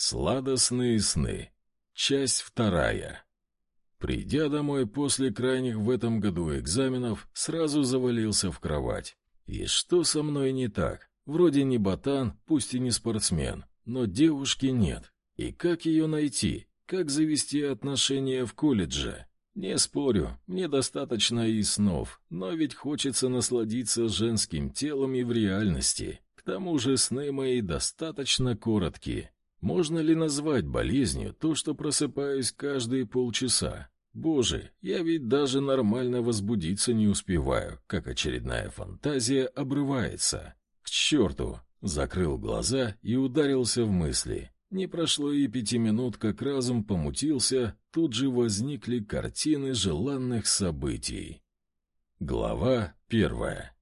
Сладостные сны. Часть вторая. Придя домой после крайних в этом году экзаменов, сразу завалился в кровать. И что со мной не так? Вроде не ботан, пусть и не спортсмен, но девушки нет. И как ее найти? Как завести отношения в колледже? Не спорю, мне достаточно и снов, но ведь хочется насладиться женским телом и в реальности. К тому же сны мои достаточно короткие. Можно ли назвать болезнью то, что просыпаюсь каждые полчаса? Боже, я ведь даже нормально возбудиться не успеваю, как очередная фантазия обрывается. К черту! Закрыл глаза и ударился в мысли. Не прошло и пяти минут, как разум помутился, тут же возникли картины желанных событий. Глава первая.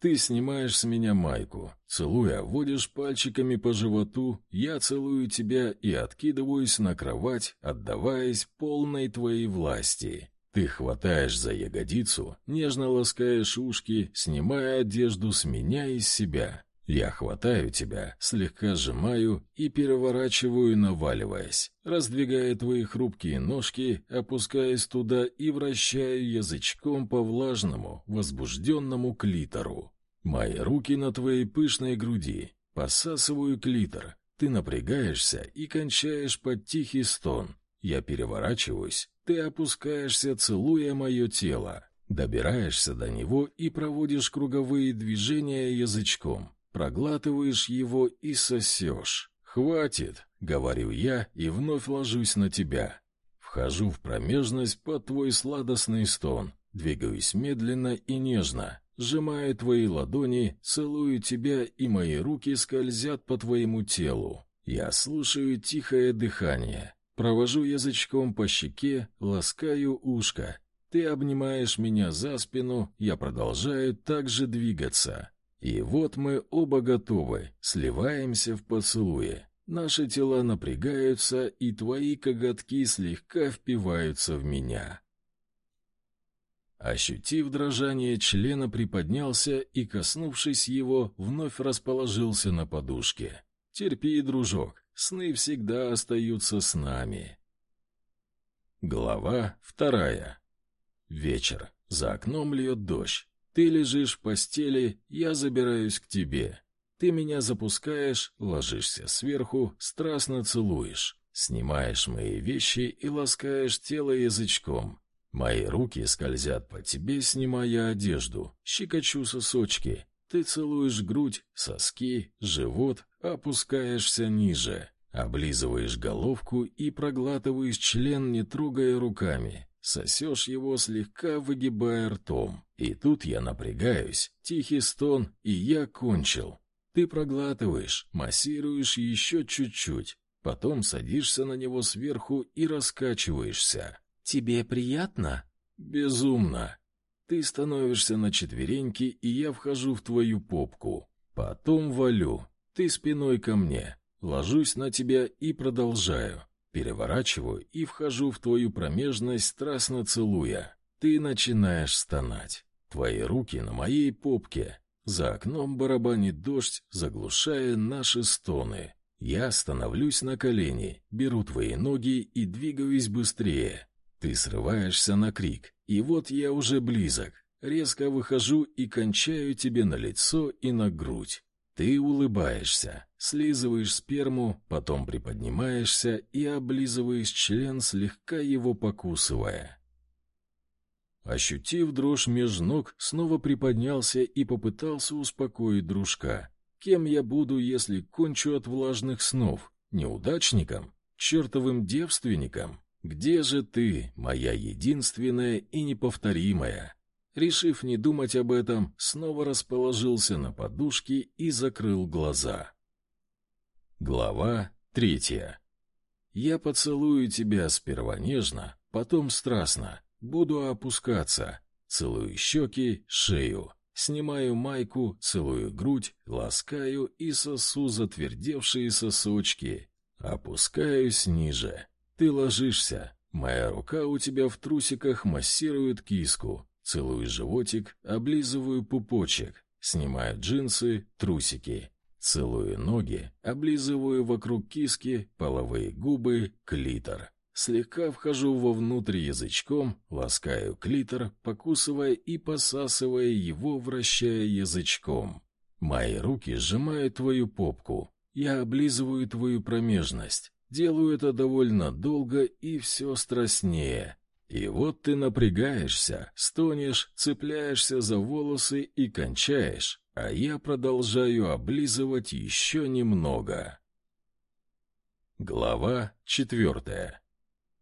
Ты снимаешь с меня майку, целуя, водишь пальчиками по животу, я целую тебя и откидываюсь на кровать, отдаваясь полной твоей власти. Ты хватаешь за ягодицу, нежно ласкаешь ушки, снимая одежду с меня и себя. Я хватаю тебя, слегка сжимаю и переворачиваю, наваливаясь, раздвигая твои хрупкие ножки, опускаясь туда и вращаю язычком по влажному, возбужденному клитору. Мои руки на твоей пышной груди, посасываю клитор. Ты напрягаешься и кончаешь под тихий стон. Я переворачиваюсь, ты опускаешься, целуя мое тело. Добираешься до него и проводишь круговые движения язычком проглатываешь его и сосешь. «Хватит!» — говорю я и вновь ложусь на тебя. Вхожу в промежность под твой сладостный стон, двигаюсь медленно и нежно, сжимаю твои ладони, целую тебя, и мои руки скользят по твоему телу. Я слушаю тихое дыхание, провожу язычком по щеке, ласкаю ушко. Ты обнимаешь меня за спину, я продолжаю так же двигаться. И вот мы оба готовы, сливаемся в поцелуе. Наши тела напрягаются, и твои коготки слегка впиваются в меня. Ощутив дрожание члена, приподнялся и, коснувшись его, вновь расположился на подушке. Терпи, дружок, сны всегда остаются с нами. Глава вторая. Вечер. За окном льет дождь. Ты лежишь в постели, я забираюсь к тебе. Ты меня запускаешь, ложишься сверху, страстно целуешь. Снимаешь мои вещи и ласкаешь тело язычком. Мои руки скользят по тебе, снимая одежду. Щекочу сосочки. Ты целуешь грудь, соски, живот, опускаешься ниже. Облизываешь головку и проглатываешь член, не трогая руками. Сосешь его, слегка выгибая ртом. И тут я напрягаюсь, тихий стон, и я кончил. Ты проглатываешь, массируешь еще чуть-чуть, потом садишься на него сверху и раскачиваешься. Тебе приятно? Безумно. Ты становишься на четвереньки, и я вхожу в твою попку. Потом валю. Ты спиной ко мне. Ложусь на тебя и продолжаю. Переворачиваю и вхожу в твою промежность, страстно целуя. Ты начинаешь стонать. Твои руки на моей попке. За окном барабанит дождь, заглушая наши стоны. Я становлюсь на колени, беру твои ноги и двигаюсь быстрее. Ты срываешься на крик, и вот я уже близок. Резко выхожу и кончаю тебе на лицо и на грудь. Ты улыбаешься, слизываешь сперму, потом приподнимаешься и облизываешь член, слегка его покусывая. Ощутив дрожь меж ног, снова приподнялся и попытался успокоить дружка. Кем я буду, если кончу от влажных снов? Неудачником? Чертовым девственником? Где же ты, моя единственная и неповторимая? Решив не думать об этом, снова расположился на подушке и закрыл глаза. Глава третья. Я поцелую тебя сперва нежно, потом страстно. Буду опускаться. Целую щеки, шею. Снимаю майку, целую грудь, ласкаю и сосу затвердевшие сосочки. Опускаюсь ниже. Ты ложишься. Моя рука у тебя в трусиках массирует киску. Целую животик, облизываю пупочек, снимаю джинсы, трусики. Целую ноги, облизываю вокруг киски, половые губы, клитор. Слегка вхожу вовнутрь язычком, ласкаю клитор, покусывая и посасывая его, вращая язычком. Мои руки сжимают твою попку. Я облизываю твою промежность. Делаю это довольно долго и все страстнее. И вот ты напрягаешься, стонешь, цепляешься за волосы и кончаешь, а я продолжаю облизывать еще немного. Глава четвертая.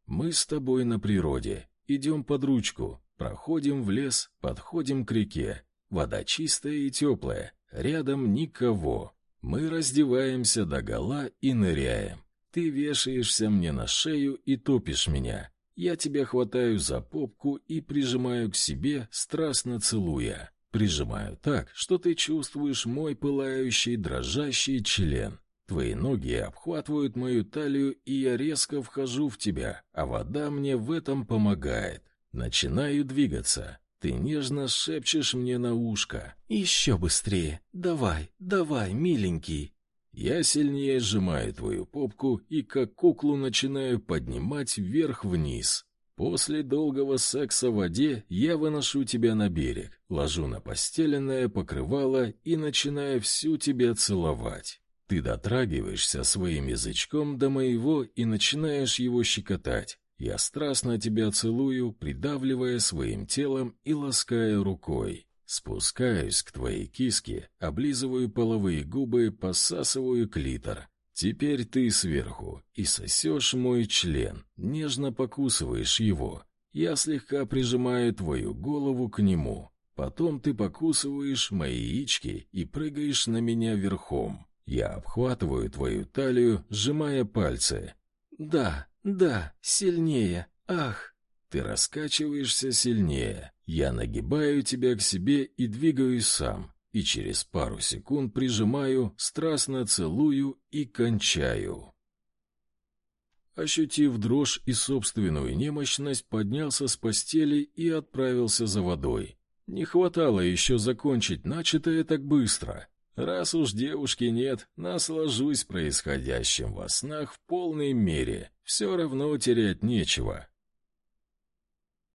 Мы с тобой на природе, идем под ручку, проходим в лес, подходим к реке. Вода чистая и теплая, рядом никого. Мы раздеваемся до гола и ныряем. Ты вешаешься мне на шею и топишь меня. Я тебя хватаю за попку и прижимаю к себе, страстно целуя. Прижимаю так, что ты чувствуешь мой пылающий, дрожащий член. Твои ноги обхватывают мою талию, и я резко вхожу в тебя, а вода мне в этом помогает. Начинаю двигаться. Ты нежно шепчешь мне на ушко. «Еще быстрее! Давай, давай, миленький!» Я сильнее сжимаю твою попку и как куклу начинаю поднимать вверх-вниз. После долгого секса в воде я выношу тебя на берег, ложу на постеленное покрывало и начинаю всю тебя целовать. Ты дотрагиваешься своим язычком до моего и начинаешь его щекотать. Я страстно тебя целую, придавливая своим телом и лаская рукой. Спускаюсь к твоей киске, облизываю половые губы, посасываю клитор. Теперь ты сверху и сосешь мой член, нежно покусываешь его. Я слегка прижимаю твою голову к нему. Потом ты покусываешь мои яички и прыгаешь на меня верхом. Я обхватываю твою талию, сжимая пальцы. Да, да, сильнее. Ах, ты раскачиваешься сильнее. Я нагибаю тебя к себе и двигаюсь сам. И через пару секунд прижимаю, страстно целую и кончаю. Ощутив дрожь и собственную немощность, поднялся с постели и отправился за водой. Не хватало еще закончить начатое так быстро. Раз уж девушки нет, наслажусь происходящим во снах в полной мере. Все равно терять нечего.